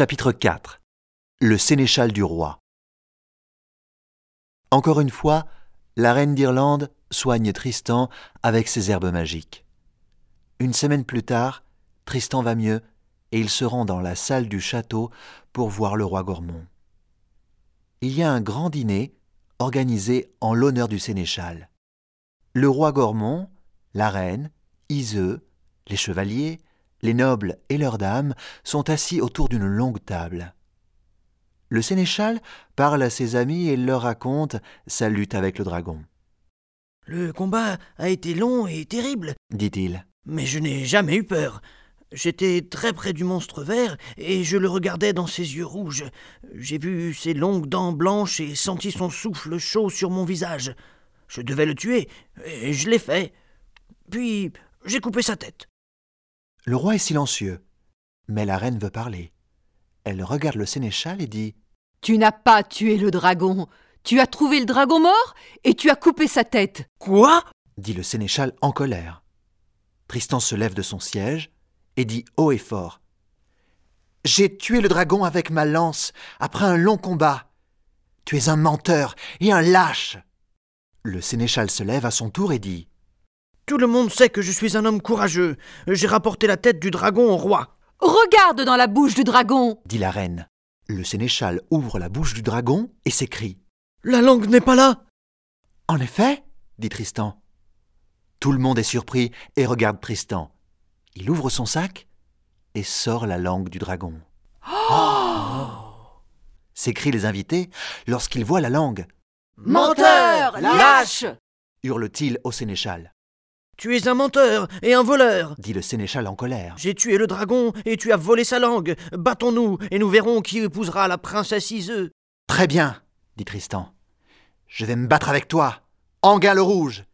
Chapitre 4 Le sénéchal du roi Encore une fois, la reine d'Irlande soigne Tristan avec ses herbes magiques. Une semaine plus tard, Tristan va mieux et il se rend dans la salle du château pour voir le roi Gormont. Il y a un grand dîner organisé en l'honneur du sénéchal. Le roi Gormont, la reine, Iseux, les chevaliers, les nobles et leurs dames sont assis autour d'une longue table. Le sénéchal parle à ses amis et leur raconte sa lutte avec le dragon. Le combat a été long et terrible, dit-il. mais je n'ai jamais eu peur. J'étais très près du monstre vert et je le regardais dans ses yeux rouges. J'ai vu ses longues dents blanches et senti son souffle chaud sur mon visage. Je devais le tuer et je l'ai fait. Puis j'ai coupé sa tête. Le roi est silencieux, mais la reine veut parler. Elle regarde le sénéchal et dit Tu n'as pas tué le dragon. Tu as trouvé le dragon mort et tu as coupé sa tête. Quoi? dit le sénéchal en colère. Tristan se lève de son siège et dit haut et fort J'ai tué le dragon avec ma lance après un long combat. Tu es un menteur et un lâche. Le sénéchal se lève à son tour et dit Tout le monde sait que je suis un homme courageux. J'ai rapporté la tête du dragon au roi. Regarde dans la bouche du dragon. dit la reine. Le sénéchal ouvre la bouche du dragon et s'écrie La langue n'est pas là. En effet, dit Tristan. Tout le monde est surpris et regarde Tristan. Il ouvre son sac et sort la langue du dragon. s'écrient les invités lorsqu'ils voient la langue. Menteur Lâche Hurle-t-il au sénéchal. Tu es un menteur et un voleur. Dit le sénéchal en colère. J'ai tué le dragon et tu as volé sa langue. Battons-nous et nous verrons qui épousera la princesse Iseux. Très bien, dit Tristan. Je vais me battre avec toi, Anguin le Rouge,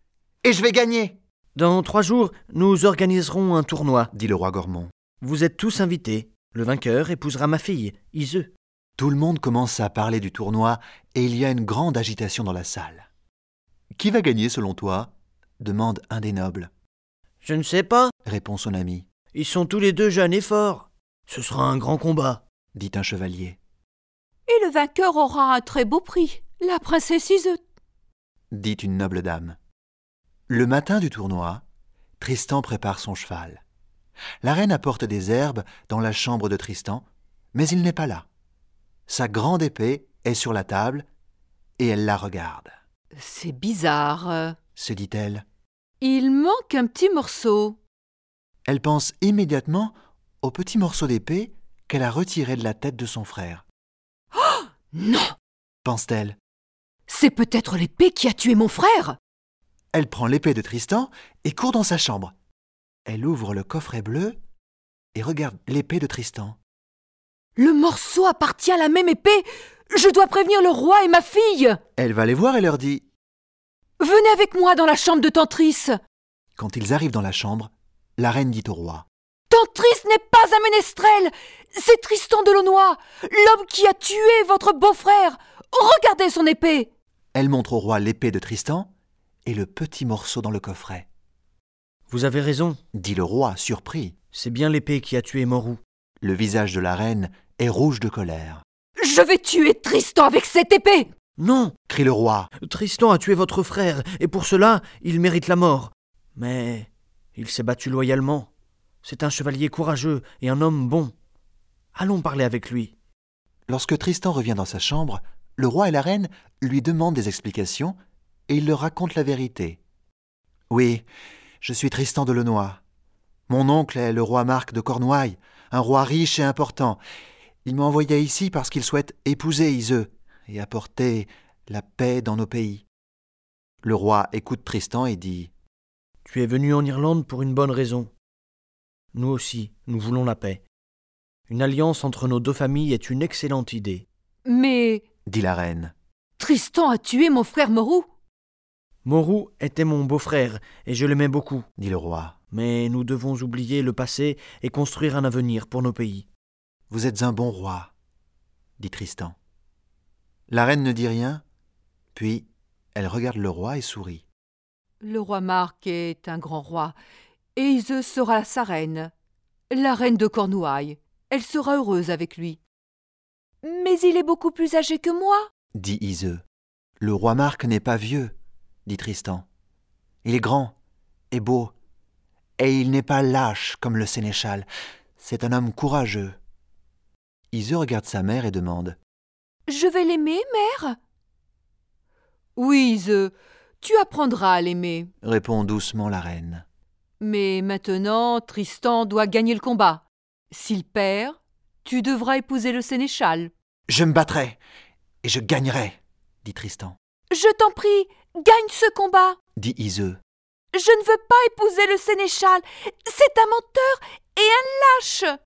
et je vais gagner, Dans trois jours, nous organiserons un tournoi. dit le roi Gormont. Vous êtes tous invités. Le vainqueur épousera ma fille, Iseux. Tout le monde commence à parler du tournoi et il y a une grande agitation dans la salle. Qui va gagner selon toi? Demande un des nobles. Je ne sais pas. Répond son ami, Ils sont tous les deux jeunes et forts. Ce sera un grand combat. dit un chevalier, Et le vainqueur aura un très beau prix. La princesse Iseux. dit une noble dame. Le matin du tournoi, Tristan prépare son cheval. La reine apporte des herbes dans la chambre de Tristan, mais il n'est pas là. Sa grande épée est sur la table et elle la regarde. C'est bizarre. Se dit-elle. Il manque un petit morceau. Elle pense immédiatement au petit morceau d'épée qu'elle a retiré de la tête de son frère. Non Pense-t-elle. C'est peut-être l'épée qui a tué mon frère. Elle prend l'épée de Tristan et court dans sa chambre. Elle ouvre le coffret bleu et regarde l'épée de Tristan. Le morceau appartient à la même épée. Je dois prévenir le roi et ma fille. Elle va les voir et leur dit Venez avec moi dans la chambre de Tantris. Quand ils arrivent dans la chambre, la reine dit au roi Tantris n'est pas un ménestrel. C'est Tristan de Launois, l'homme qui a tué votre beau-frère. Regardez son épée. Elle montre au roi l'épée de Tristan et le petit morceau dans le coffret. Vous avez raison. Dit le roi, surpris. C'est bien l'épée qui a tué Morou. Le visage de la reine est rouge de colère. Je vais tuer Tristan avec cette épée. Non Crie le roi. Tristan a tué votre frère, et pour cela, il mérite la mort. Mais il s'est battu loyalement. C'est un chevalier courageux et un homme bon. Allons parler avec lui. Lorsque Tristan revient dans sa chambre, le roi et la reine lui demandent des explications et il leur raconte la vérité. Oui, je suis Tristan de Lenoir. Mon oncle est le roi Marc de Cornouailles, un roi riche et important. Il m'a envoyé ici parce qu'il souhaite épouser Iseux et apporter la paix dans nos pays. Le roi écoute Tristan et dit Tu es venu en Irlande pour une bonne raison. Nous aussi, nous voulons la paix. Une alliance entre nos deux familles est une excellente idée. Mais dit la reine. Tristan a tué mon frère Morou. Morou était mon beau-frère, et je l'aimais beaucoup. dit le roi. Mais nous devons oublier le passé et construire un avenir pour nos pays. Vous êtes un bon roi, dit Tristan. La reine ne dit rien, puis elle regarde le roi et sourit. Le roi Marc est un grand roi, et Iseux sera sa reine. La reine de Cornouailles. Elle sera heureuse avec lui. Mais il est beaucoup plus âgé que moi. dit Iseux. Le roi Marc n'est pas vieux, dit Tristan. Il est grand et beau, et il n'est pas lâche comme le sénéchal. C'est un homme courageux. Iseux regarde sa mère et demande. Je vais l'aimer, mère? Oui, Iseux, tu apprendras à l'aimer. répond doucement la reine. Mais maintenant, Tristan doit gagner le combat. S'il perd, tu devras épouser le sénéchal. Je me battrai et je gagnerai, dit Tristan. Je t'en prie, gagne ce combat. Dit Iseux. Je ne veux pas épouser le sénéchal. C'est un menteur et un lâche.